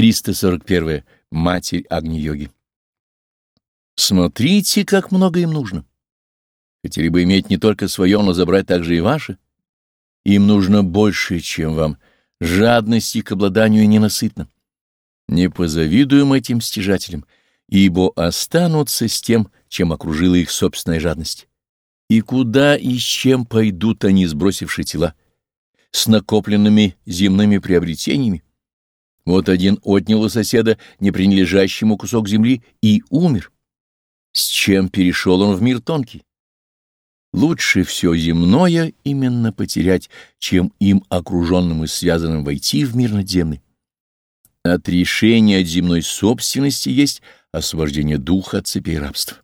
341. Матерь Агни-йоги. Смотрите, как много им нужно. Хотели бы иметь не только свое, но забрать также и ваше. Им нужно больше, чем вам. Жадность их к обладанию ненасытна. Не позавидуем этим стяжателям, ибо останутся с тем, чем окружила их собственная жадность. И куда и с чем пойдут они, сбросившие тела? С накопленными земными приобретениями? Вот один отнял у соседа непринадлежащему кусок земли и умер. С чем перешел он в мир тонкий? Лучше все земное именно потерять, чем им окруженным и связанным войти в мир надземный. Отрешение от земной собственности есть освобождение духа от цепей рабства.